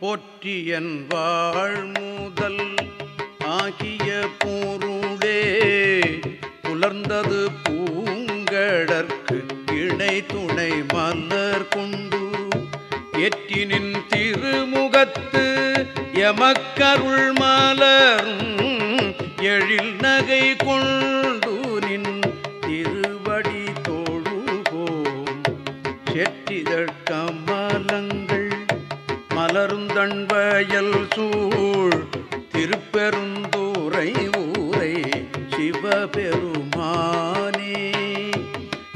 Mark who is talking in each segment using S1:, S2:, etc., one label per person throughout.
S1: போற்றியன் வாழ்முதல் ஆகிய பொருளே. புலர்ந்தது பூங்கடற்கு இணை துணை மலர் கொண்டு. எற்றினின் திருமுகத்து எமக்கருள் மலரும் எழில் நகை கொள். கண்வயல் சூழ் திருப்பெருந்தூரை ஊரை சிவபெருமானே.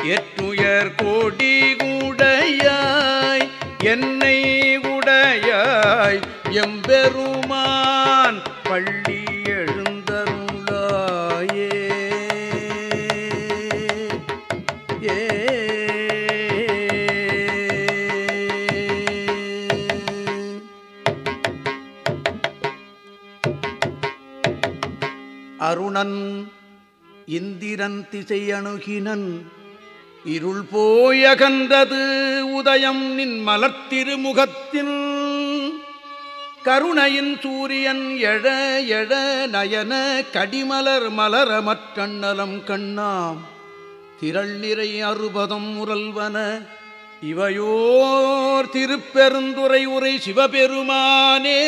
S1: எட்டுயர் கோடி உடையாய் என்னை உடையாய் எம்பெருமான் பள்ளி எழுந்தருளாயே. ஏ இந்திரன் திசை அணுகினன் இருள் போயகந்தது உதயம் நின் மலர்த்திருமுகத்தில் கருணையின் சூரியன் எழ எழ நயன கடிமலர் மலர மற்றண்ணலம் கண்ணாம். திரள் நிறை அறுபதம் முரல்வன இவையோர் திருப்பெருந்துரை உரை சிவபெருமானே.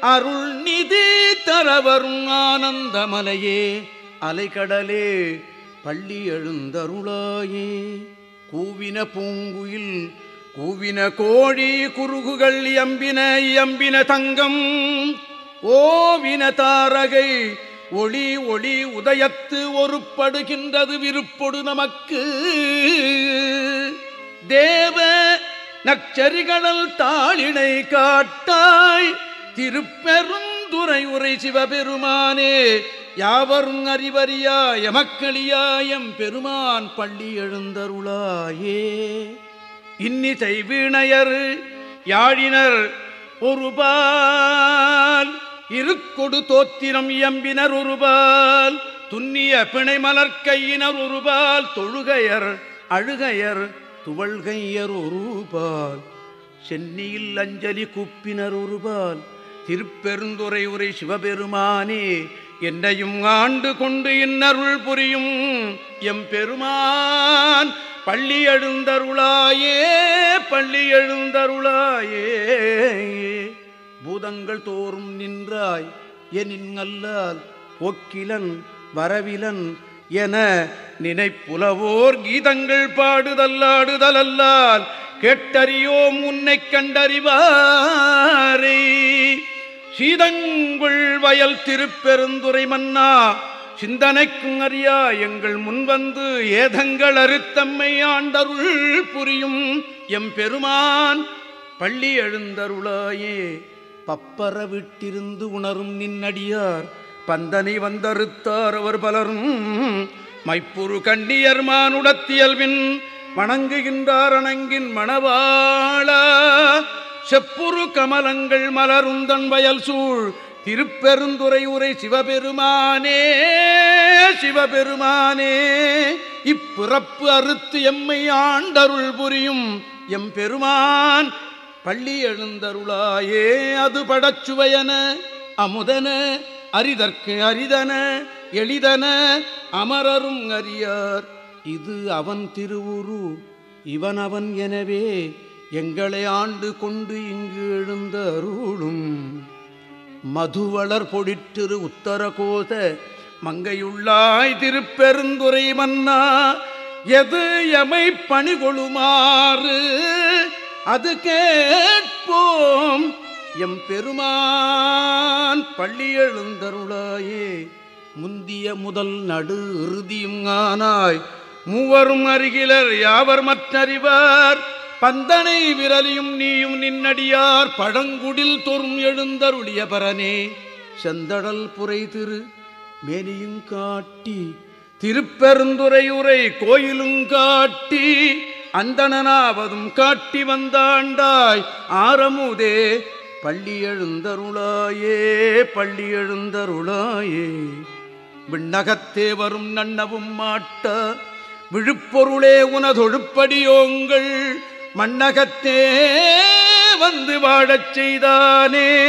S1: அருள் நிதி தரவரும் ஆனந்தமலையே அலைகடலே பள்ளி எழுந்தருளாயே. கூவின பூங்குயில் கூவின கோழி குறுகுகள் எம்பின எம்பின தங்கம். ஓவின தாரகை ஒளி ஒளி உதயத்து ஒருப்படுகின்றது விருப்பொடு நமக்கு. தேவ நச்சரிகடல் தாளினை காட்டாய் திருப்பெரும் திருப்பெருந்துரை உரை சிவபெருமானே யாவரும் அறிவறியா எமக்களியாயம் பெருமான் பள்ளி எழுந்தருளாயே. இன்னிசை வீணையர் யாழினர் ஒருபால் இருக்கொடு தோத்திரம் எம்பினர் ஒருபால் துன்னிய பிணை மலர்க்கையினர் ஒருபால் தொழுகையர் அழுகையர் துவள்கையர் ஒருபால் சென்னியில் அஞ்சலி குப்பினர் ஒருபால் திருப்பெருந்துரை உரை சிவபெருமானே என்னையும் ஆண்டு கொண்டு இன்னருள் புரியும் எம் பெருமான் பள்ளி எழுந்தருளாயே பள்ளி எழுந்தருளாயே. பூதங்கள் தோறும் நின்றாய் எனின் அல்லால் ஒக்கிலன் வரவிலன் என நினைப்புலவோர் கீதங்கள் பாடுதல்லாடுதலல்லால் கேட்டறியோம் உன்னை கண்டறிவாரே. சீதங்குள் வயல் திருப்பெருந்துரை மன்னா சிந்தனைக்கும் அறியா எங்கள் முன்வந்து ஏதங்கள் அறுத்தம்மை ஆண்டருள் புரியும் எம் பெருமான். பள்ளி எழுந்தருளாயே பப்பர விட்டிருந்து உணரும் நின்னடியார் பந்தனை வந்தறுத்தார் அவர் பலரும். மைப்புரு கண்ணியர் மானுடத்தியல்வின் வணங்குகின்றார் அணங்கின் மணவாளா. செப்புரு கமலங்கள் மலருந்தன் வயல் சூழ். திருப்பெருந்துரை உரை சிவபெருமானே சிவபெருமானே. இப்பிறப்பு அறுத்து எம்மை ஆண்டருள் புரியும் எம் பெருமான். பள்ளி எழுந்தருளாயே அது படச்சுவையன அமுதன அரிதற்கு அரிதன எளிதன அமரரும் அறியார். இது அவன் திருவுரு இவன் அவன் எனவே எங்களை ஆண்டு கொண்டு இங்கு எழுந்த அருளும் மதுவளர் பொடிற்றிரு உத்தரகோச மங்கையுள்ளாய் திருப்பெருந்துரை மன்னா எது எமை பணிகொளுமாறு அது கேட்போம் எம் பெருமான் பள்ளி எழுந்தருளாயே. முந்திய முதல் நடு இறுதியும் ஆனாய். மூவரும் அருகிலர் யாவர் மற்றறிவார்? பந்தனை விரலியும் நீயும் நின்னடியார் பழங்குடில் தொறும் எழுந்தருளிய பரனே. செந்தடல் புரை திரு மேனியும் காட்டி திருப்பெருந்துரையுரை கோயிலும் காட்டி அந்தணனாவதும் காட்டி வந்தாண்டாய் ஆரமுதே பள்ளி எழுந்தருளாயே பள்ளி எழுந்தருளாயே. விண்ணகத்தே வரும் நன்னவும் மாட்ட விழுப்பொருளே உனதொழுப்படியோங்கள் மண்ணகத்தே வந்து வாழச் செய்தானே.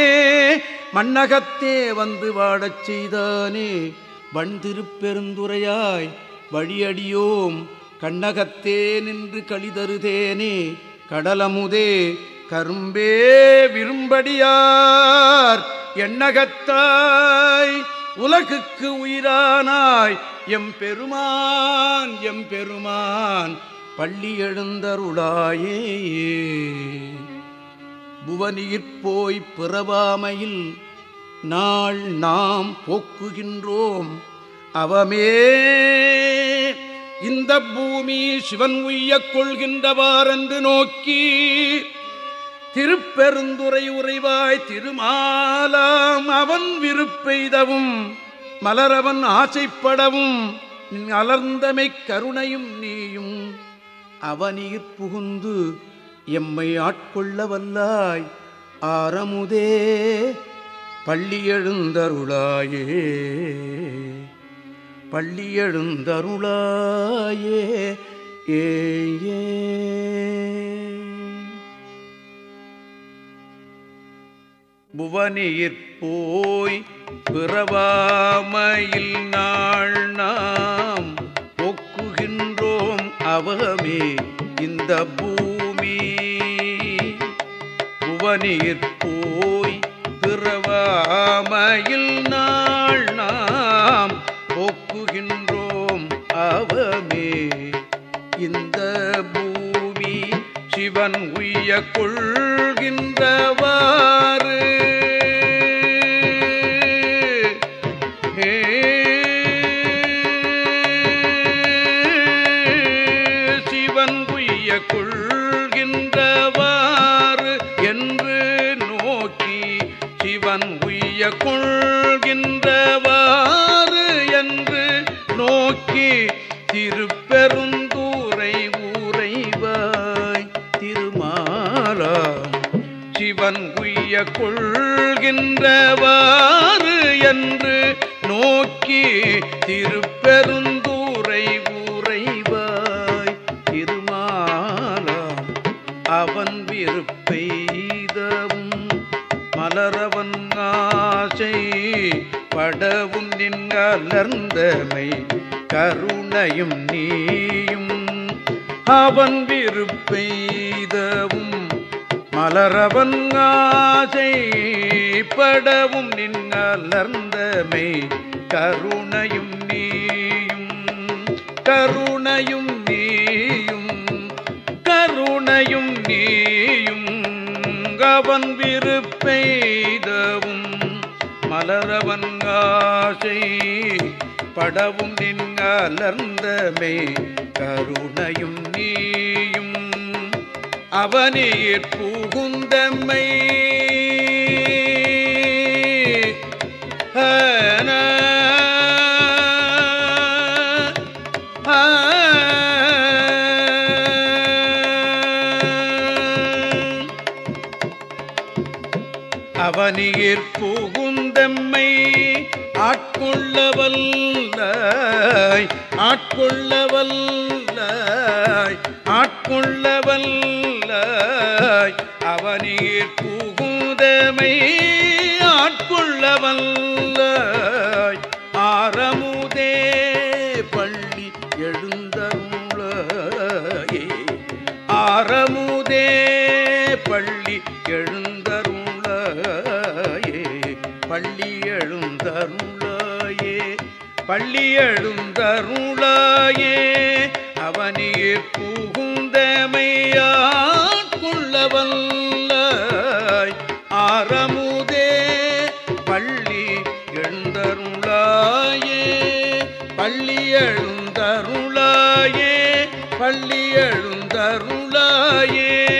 S1: மண்ணகத்தே வந்து வாழச் செய்தானே. வண்திருப்பெருந்துரையாய் வழியடியோம். கண்ணகத்தே நின்று கழிதருதேனே கடலமுதே கரும்பே விரும்படியார். எண்ணகத்தாய் உலகுக்கு உயிரானாய். எம் பெருமான் எம் பெருமான் பள்ளி எழுந்தருளாயே. புவனியிற்போய் பிறவாமையில் நாள் நாம் போக்குகின்றோம். அவமே இந்த பூமி சிவன் உய்யக் கொள்கின்றவாரென்று நோக்கி திருப்பெருந்துரை உறைவாய் திருமாலாம் அவன் விருப்பெய்தவும் மலரவன் ஆசைப்படவும் அலர்ந்தமை கருணையும் நீயும் அவனீர் புகுந்து எம்மை ஆட்கொள்ள வல்லாய் ஆரமுதே பள்ளியெழுந்தருளாயே பள்ளியெழுந்தருளாயே ஏ ஏ. புவனியிற் போய் பிறவாமையில் நாள் நாள் ஒக்குகின்றோம் இந்த பூமி. புவனீர் போய் பிறவாமையில் நாள் நாம் ஒக்குகின்றோம் அவமே. இந்த பூமி சிவன் உய்ய கொள்கின்றவார். உய்ய கொள்கின்றவாறு என்று நோக்கி திருப்பெருந்தூரை ஊரைவாய் திருமாலாம் சிவன் உய்ய கொள்கின்றவாறு என்று நோக்கி திருப்பெருந்தூரை கலர்ந்தமை கருணையும் நீயும். அவன் விருப்பெய்தவும் மலரவன் ஆசை படவும் நின் நின்கலர்ந்தமை கருணையும் நீயும். கருணையும் நீயும் கருணையும் நீயும். அவன் விருப்பெய்தவும் மலரவன் ஆசை படவும் நின்கலர்ந்தமே கருணையும் நீயும். அவனீர் புகுந்தமை அவனியிற் புகுந்தம்மை ஆட்கொள்ளவல்லாய் ஆட்கொள்ளவல்லாய் ஆட்கொள்ளவல்லாய் அவனீர் புகுந்தமை ஆட்கொள்ளவல்ல பள்ளியெழுந்தருளாயே பள்ளியெழுந்தருளாயே பள்ளி எழுந்தருளாயே அவனீர் புகுந்தமையாட்கொள்ளவல்லாய் ஆரமுதே பள்ளி எழுந்தருளாயே பள்ளியெழுந்தருளாயே பள்ளியெழுந்தருளாயே.